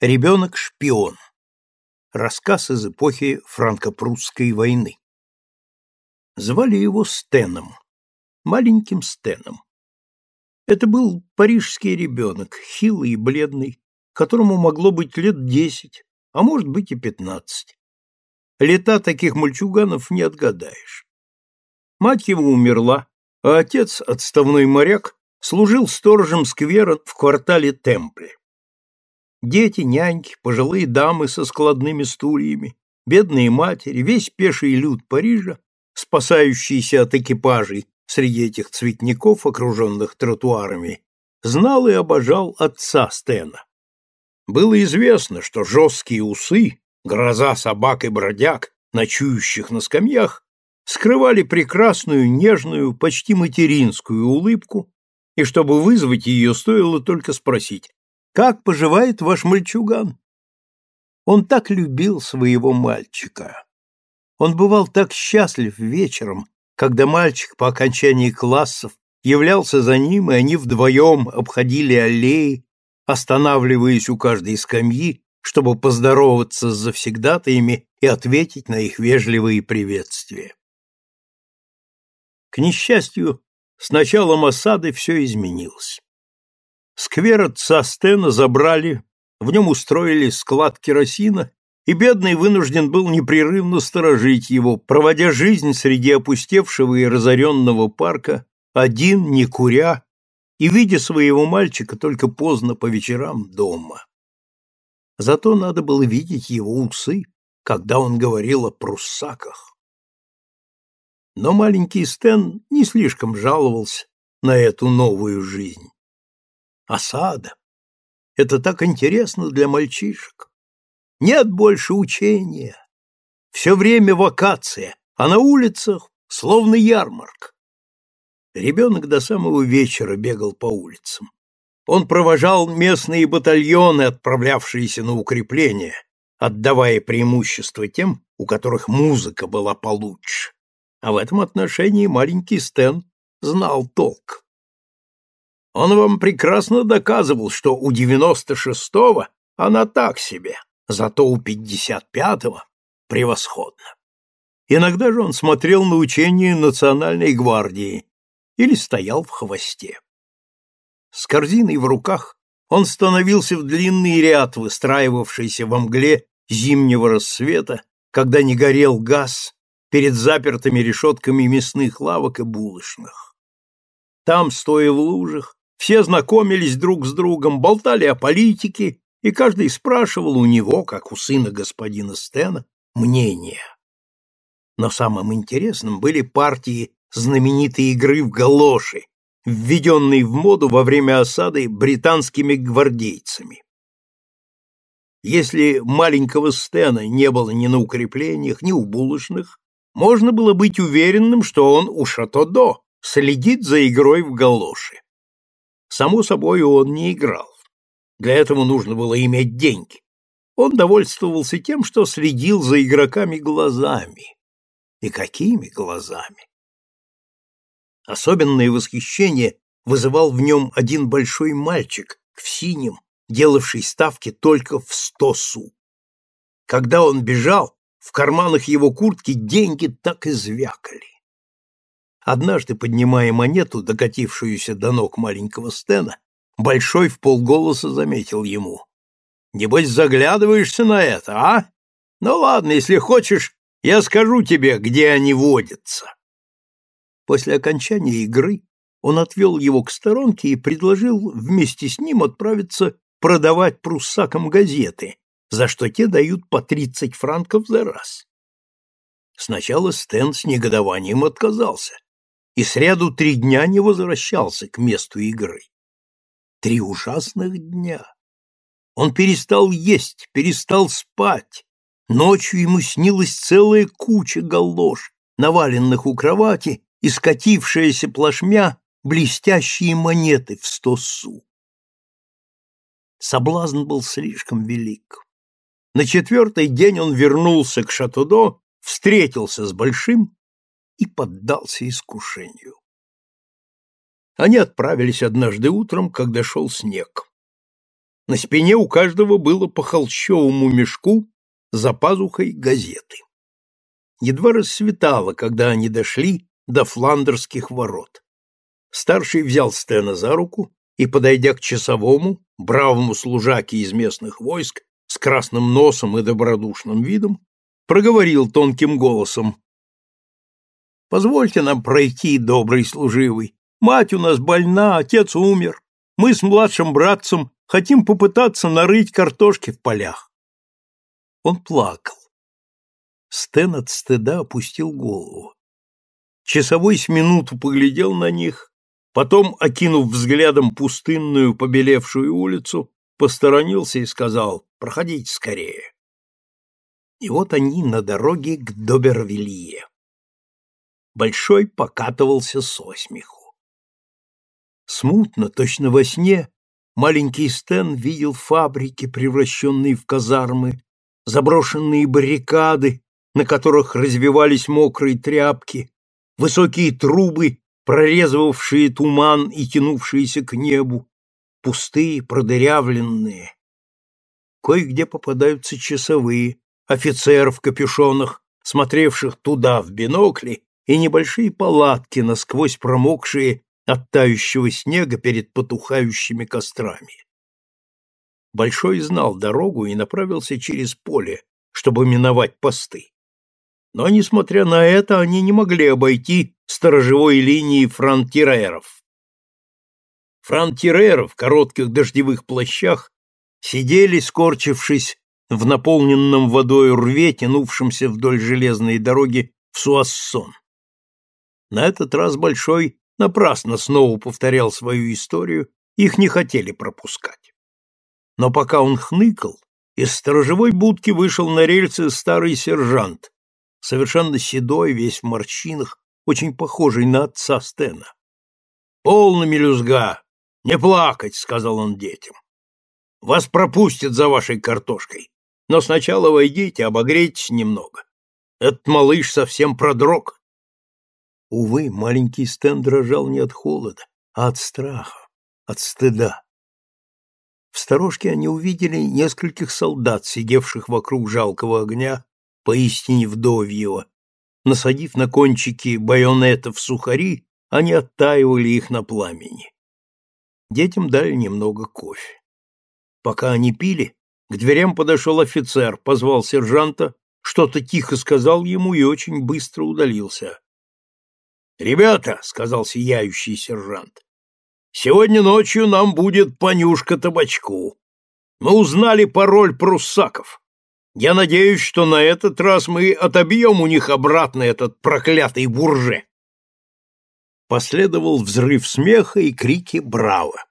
Ребенок-шпион. Рассказ из эпохи франко-прусской войны. Звали его Стеном, маленьким Стеном. Это был парижский ребенок, хилый и бледный, которому могло быть лет десять, а может быть и пятнадцать. Лета таких мальчуганов не отгадаешь. Мать его умерла, а отец, отставной моряк, служил сторожем сквера в квартале Темпле. Дети, няньки, пожилые дамы со складными стульями, бедные матери, весь пеший люд Парижа, спасающийся от экипажей среди этих цветников, окруженных тротуарами, знал и обожал отца Стена. Было известно, что жесткие усы, гроза собак и бродяг, ночующих на скамьях, скрывали прекрасную, нежную, почти материнскую улыбку, и чтобы вызвать ее, стоило только спросить как поживает ваш мальчуган? Он так любил своего мальчика. Он бывал так счастлив вечером, когда мальчик по окончании классов являлся за ним, и они вдвоем обходили аллеи, останавливаясь у каждой скамьи, чтобы поздороваться с завсегдатаями и ответить на их вежливые приветствия. К несчастью, с началом осады все изменилось. Сквер отца Стена забрали, в нем устроили склад керосина, и бедный вынужден был непрерывно сторожить его, проводя жизнь среди опустевшего и разоренного парка, один, не куря, и видя своего мальчика только поздно по вечерам дома. Зато надо было видеть его усы, когда он говорил о пруссаках. Но маленький Стэн не слишком жаловался на эту новую жизнь осада. Это так интересно для мальчишек. Нет больше учения. Все время вакация, а на улицах словно ярмарка. Ребенок до самого вечера бегал по улицам. Он провожал местные батальоны, отправлявшиеся на укрепление, отдавая преимущество тем, у которых музыка была получше. А в этом отношении маленький Стэн знал толк. Он вам прекрасно доказывал, что у девяносто шестого она так себе, зато у пятьдесят пятого превосходно. Иногда же он смотрел на учения Национальной гвардии или стоял в хвосте. С корзиной в руках он становился в длинный ряд, выстраивавшийся во мгле зимнего рассвета, когда не горел газ перед запертыми решетками мясных лавок и булочных. Там, стоя в лужах, все знакомились друг с другом, болтали о политике, и каждый спрашивал у него, как у сына господина Стена, мнение. Но самым интересным были партии знаменитой игры в галоши, введенные в моду во время осады британскими гвардейцами. Если маленького Стена не было ни на укреплениях, ни у булочных, можно было быть уверенным, что он у Шато-До следит за игрой в галоши. Само собой, он не играл. Для этого нужно было иметь деньги. Он довольствовался тем, что следил за игроками глазами. И какими глазами? Особенное восхищение вызывал в нем один большой мальчик в синем, делавший ставки только в сто су. Когда он бежал, в карманах его куртки деньги так и звякали. Однажды, поднимая монету, докатившуюся до ног маленького Стена, Большой в полголоса заметил ему. «Небось, заглядываешься на это, а? Ну ладно, если хочешь, я скажу тебе, где они водятся». После окончания игры он отвел его к сторонке и предложил вместе с ним отправиться продавать пруссакам газеты, за что те дают по тридцать франков за раз. Сначала Стэн с негодованием отказался и сряду три дня не возвращался к месту игры. Три ужасных дня. Он перестал есть, перестал спать. Ночью ему снилась целая куча галош, наваленных у кровати и скатившаяся плашмя блестящие монеты в сто су. Соблазн был слишком велик. На четвертый день он вернулся к Шатудо, встретился с Большим и поддался искушению. Они отправились однажды утром, когда шел снег. На спине у каждого было по холщовому мешку за пазухой газеты. Едва рассветало, когда они дошли до фландерских ворот. Старший взял Стена за руку и, подойдя к часовому, бравому служаке из местных войск, с красным носом и добродушным видом, проговорил тонким голосом. «Позвольте нам пройти, добрый служивый. Мать у нас больна, отец умер. Мы с младшим братцем хотим попытаться нарыть картошки в полях. Он плакал. Стэн от стыда опустил голову. Часовой с минуту поглядел на них, потом, окинув взглядом пустынную побелевшую улицу, посторонился и сказал «Проходите скорее». И вот они на дороге к Добервилье. Большой покатывался со смеху. Смутно, точно во сне, Маленький Стэн видел фабрики, превращенные в казармы, заброшенные баррикады, на которых развивались мокрые тряпки, высокие трубы, прорезывавшие туман и тянувшиеся к небу, пустые, продырявленные. Кое-где попадаются часовые, офицеры в капюшонах, смотревших туда в бинокли, и небольшие палатки, насквозь промокшие от тающего снега перед потухающими кострами. Большой знал дорогу и направился через поле, чтобы миновать посты. Но, несмотря на это, они не могли обойти сторожевой линии фронтиреров. Фронтиреры в коротких дождевых плащах сидели, скорчившись в наполненном водой рве, тянувшемся вдоль железной дороги в Суассон. На этот раз Большой напрасно снова повторял свою историю, их не хотели пропускать. Но пока он хныкал, из сторожевой будки вышел на рельсы старый сержант, совершенно седой, весь в морщинах, очень похожий на отца Стена. «Полно, мелюзга! Не плакать!» — сказал он детям. «Вас пропустят за вашей картошкой, но сначала войдите, обогрейтесь немного. Этот малыш совсем продрог». Увы, маленький Стэн дрожал не от холода, а от страха, от стыда. В сторожке они увидели нескольких солдат, сидевших вокруг жалкого огня, поистине вдовьего. Насадив на кончики байонетов сухари, они оттаивали их на пламени. Детям дали немного кофе. Пока они пили, к дверям подошел офицер, позвал сержанта, что-то тихо сказал ему и очень быстро удалился. «Ребята», — сказал сияющий сержант, — «сегодня ночью нам будет понюшка табачку. Мы узнали пароль пруссаков. Я надеюсь, что на этот раз мы отобьем у них обратно этот проклятый бурже». Последовал взрыв смеха и крики «Браво!».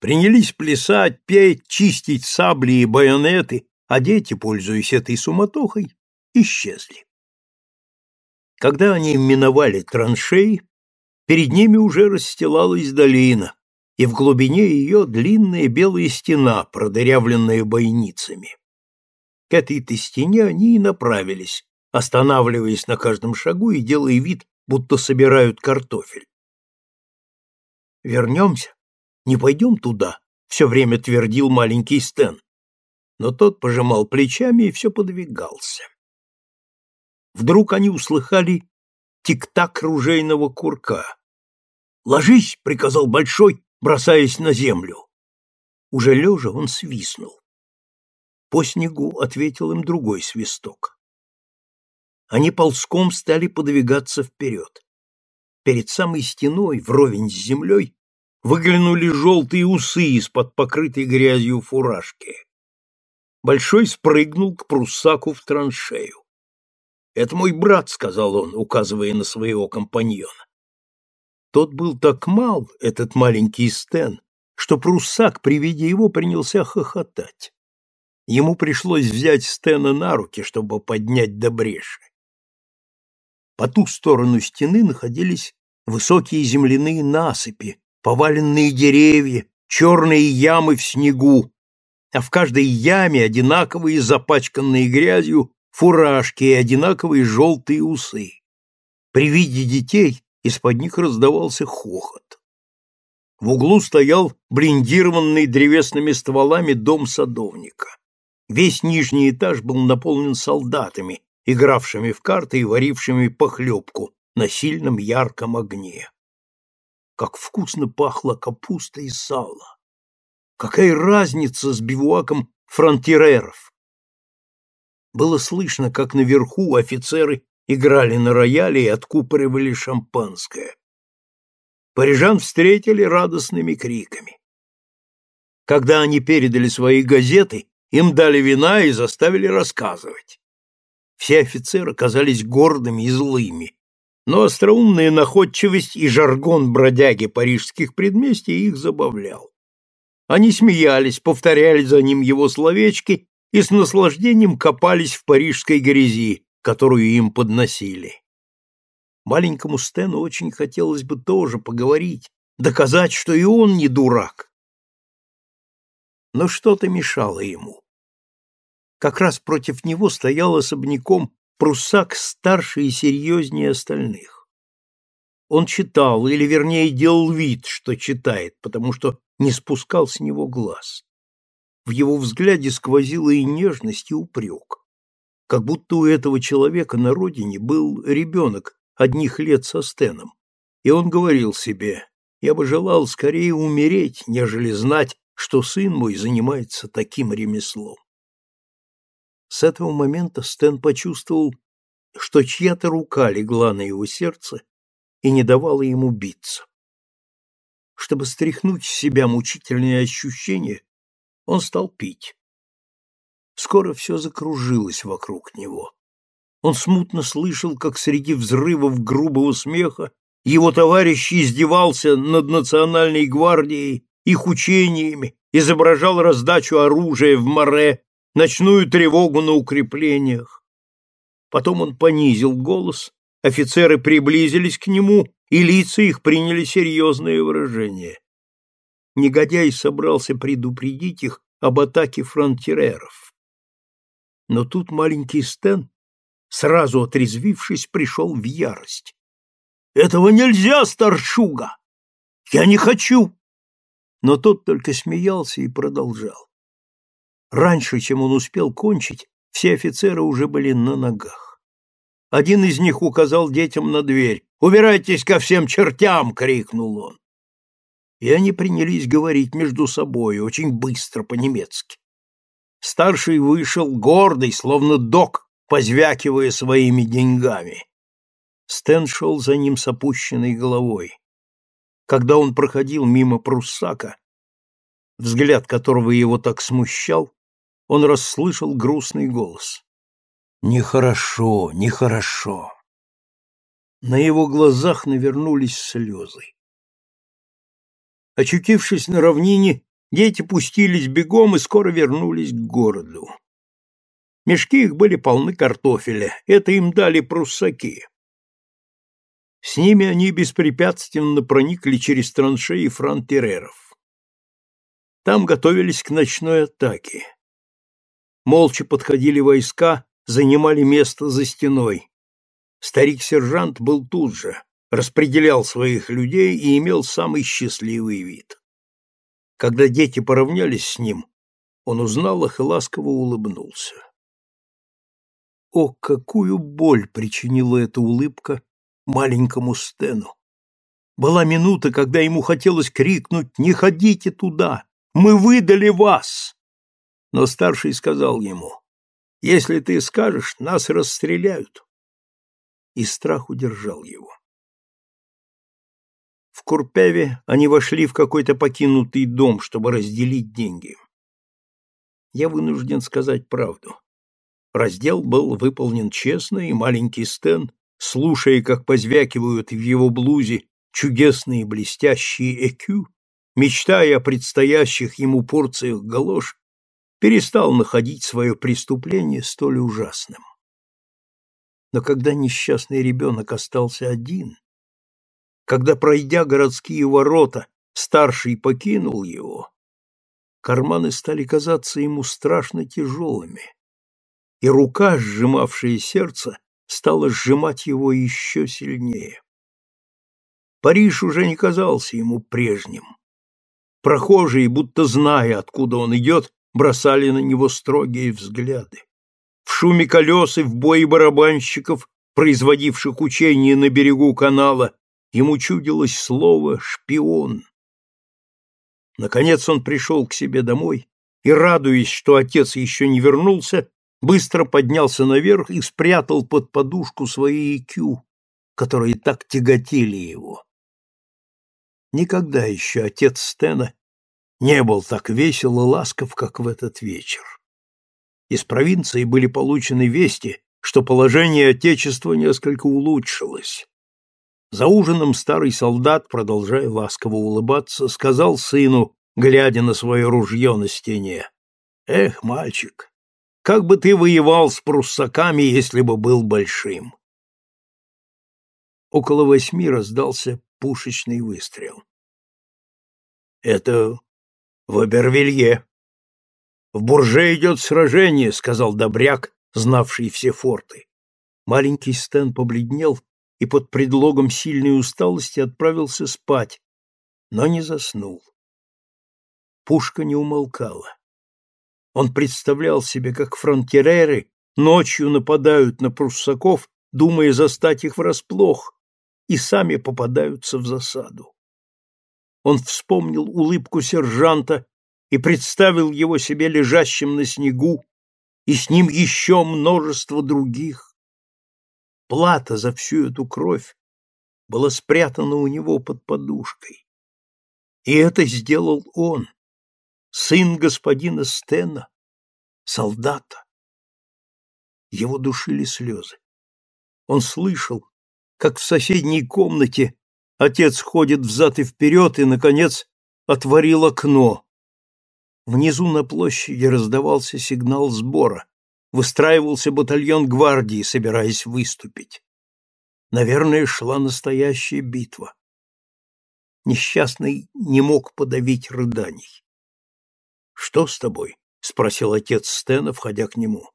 Принялись плясать, петь, чистить сабли и байонеты, а дети, пользуясь этой суматохой, исчезли. Когда они миновали траншеи, перед ними уже расстилалась долина, и в глубине ее длинная белая стена, продырявленная бойницами. К этой-то стене они и направились, останавливаясь на каждом шагу и делая вид, будто собирают картофель. «Вернемся? Не пойдем туда?» — все время твердил маленький Стэн. Но тот пожимал плечами и все подвигался. Вдруг они услыхали тик-так ружейного курка. «Ложись!» — приказал Большой, бросаясь на землю. Уже лежа он свистнул. По снегу ответил им другой свисток. Они ползком стали подвигаться вперед. Перед самой стеной, вровень с землей, выглянули желтые усы из-под покрытой грязью фуражки. Большой спрыгнул к пруссаку в траншею. «Это мой брат», — сказал он, указывая на своего компаньона. Тот был так мал, этот маленький Стэн, что пруссак при виде его принялся хохотать. Ему пришлось взять Стена на руки, чтобы поднять до бреши. По ту сторону стены находились высокие земляные насыпи, поваленные деревья, черные ямы в снегу, а в каждой яме одинаковые, запачканные грязью, фуражки и одинаковые желтые усы. При виде детей из-под них раздавался хохот. В углу стоял блиндированный древесными стволами дом садовника. Весь нижний этаж был наполнен солдатами, игравшими в карты и варившими похлебку на сильном ярком огне. Как вкусно пахло капуста и сало! Какая разница с бивуаком фронтиреров! Было слышно, как наверху офицеры играли на рояле и откупоривали шампанское. Парижан встретили радостными криками. Когда они передали свои газеты, им дали вина и заставили рассказывать. Все офицеры казались гордыми и злыми, но остроумная находчивость и жаргон бродяги парижских предместий их забавлял. Они смеялись, повторяли за ним его словечки и с наслаждением копались в парижской грязи, которую им подносили. Маленькому Стэну очень хотелось бы тоже поговорить, доказать, что и он не дурак. Но что-то мешало ему. Как раз против него стоял особняком пруссак старше и серьезнее остальных. Он читал, или вернее делал вид, что читает, потому что не спускал с него глаз. В его взгляде сквозила и нежность, и упрек. Как будто у этого человека на родине был ребенок одних лет со Стеном, и он говорил себе, «Я бы желал скорее умереть, нежели знать, что сын мой занимается таким ремеслом». С этого момента Стэн почувствовал, что чья-то рука легла на его сердце и не давала ему биться. Чтобы стряхнуть с себя мучительные ощущения, он стал пить. Скоро все закружилось вокруг него. Он смутно слышал, как среди взрывов грубого смеха его товарищ издевался над национальной гвардией, их учениями, изображал раздачу оружия в море, ночную тревогу на укреплениях. Потом он понизил голос, офицеры приблизились к нему, и лица их приняли серьезное выражение. Негодяй собрался предупредить их об атаке фронтиреров. Но тут маленький Стэн, сразу отрезвившись, пришел в ярость. «Этого нельзя, старшуга! Я не хочу!» Но тот только смеялся и продолжал. Раньше, чем он успел кончить, все офицеры уже были на ногах. Один из них указал детям на дверь. «Убирайтесь ко всем чертям!» — крикнул он. И они принялись говорить между собой, очень быстро, по-немецки. Старший вышел, гордый, словно док, позвякивая своими деньгами. Стэн шел за ним с опущенной головой. Когда он проходил мимо пруссака, взгляд которого его так смущал, он расслышал грустный голос. «Нехорошо, нехорошо». На его глазах навернулись слезы. Очутившись на равнине, дети пустились бегом и скоро вернулись к городу. Мешки их были полны картофеля, это им дали пруссаки. С ними они беспрепятственно проникли через траншеи фронтереров. Там готовились к ночной атаке. Молча подходили войска, занимали место за стеной. Старик-сержант был тут же, распределял своих людей и имел самый счастливый вид. Когда дети поравнялись с ним, он узнал их и ласково улыбнулся. О, какую боль причинила эта улыбка маленькому Стену! Была минута, когда ему хотелось крикнуть «Не ходите туда! Мы выдали вас!» Но старший сказал ему, «Если ты скажешь, нас расстреляют». И страх удержал его. В Курпеве они вошли в какой-то покинутый дом, чтобы разделить деньги. Я вынужден сказать правду. Раздел был выполнен честно, и маленький Стэн, слушая, как позвякивают в его блузе чудесные блестящие экю, мечтая о предстоящих ему порциях галош, перестал находить свое преступление столь ужасным. Но когда несчастный ребенок остался один, когда, пройдя городские ворота, старший покинул его, карманы стали казаться ему страшно тяжелыми, и рука, сжимавшая сердце, стала сжимать его еще сильнее. Париж уже не казался ему прежним. Прохожие, будто зная, откуда он идет, бросали на него строгие взгляды. В шуме колес и в бое барабанщиков, производивших учения на берегу канала, ему чудилось слово «шпион». Наконец он пришел к себе домой и, радуясь, что отец еще не вернулся, быстро поднялся наверх и спрятал под подушку свои икю, которые так тяготили его. Никогда еще отец Стена не был так весел и ласков, как в этот вечер. Из провинции были получены вести, что положение Отечества несколько улучшилось. За ужином старый солдат, продолжая ласково улыбаться, сказал сыну, глядя на свое ружье на стене, «Эх, мальчик, как бы ты воевал с пруссаками, если бы был большим!» Около восьми раздался пушечный выстрел. «Это в Абервилье. В Бурже идет сражение, сказал Добряк, знавший все форты. Маленький Стэн побледнел и под предлогом сильной усталости отправился спать, но не заснул. Пушка не умолкала. Он представлял себе, как фронтиреры ночью нападают на пруссаков, думая застать их врасплох, и сами попадаются в засаду он вспомнил улыбку сержанта и представил его себе лежащим на снегу, и с ним еще множество других. Плата за всю эту кровь была спрятана у него под подушкой. И это сделал он, сын господина Стена, солдата. Его душили слезы. Он слышал, как в соседней комнате Отец ходит взад и вперед и, наконец, отворил окно. Внизу на площади раздавался сигнал сбора. Выстраивался батальон гвардии, собираясь выступить. Наверное, шла настоящая битва. Несчастный не мог подавить рыданий. «Что с тобой?» — спросил отец Стена, входя к нему.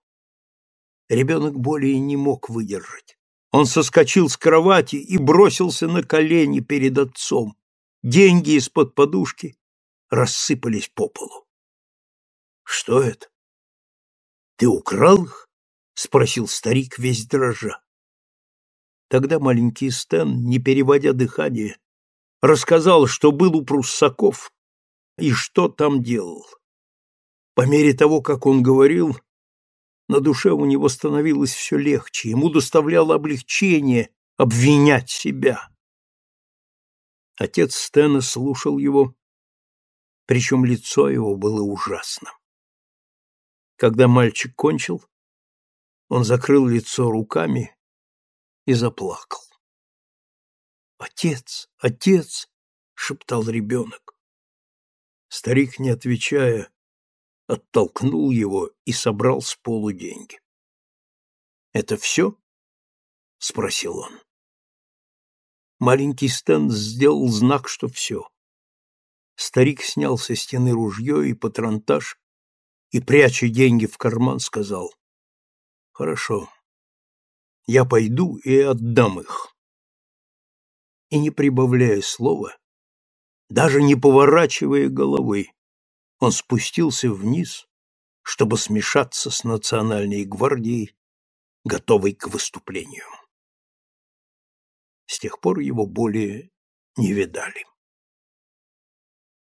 Ребенок более не мог выдержать. Он соскочил с кровати и бросился на колени перед отцом. Деньги из-под подушки рассыпались по полу. Что это? Ты украл их? спросил старик весь дрожа. Тогда маленький Стэн, не переводя дыхание, рассказал, что был у пруссаков и что там делал. По мере того, как он говорил, на душе у него становилось все легче, ему доставляло облегчение обвинять себя. Отец Стена слушал его, причем лицо его было ужасным. Когда мальчик кончил, он закрыл лицо руками и заплакал. «Отец, отец!» — шептал ребенок. Старик, не отвечая, оттолкнул его и собрал с полу деньги. «Это все?» — спросил он. Маленький Стэн сделал знак, что все. Старик снял со стены ружье и патронтаж и, пряча деньги в карман, сказал, «Хорошо, я пойду и отдам их». И, не прибавляя слова, даже не поворачивая головы, он спустился вниз, чтобы смешаться с национальной гвардией, готовой к выступлению. С тех пор его более не видали.